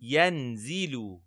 ينزل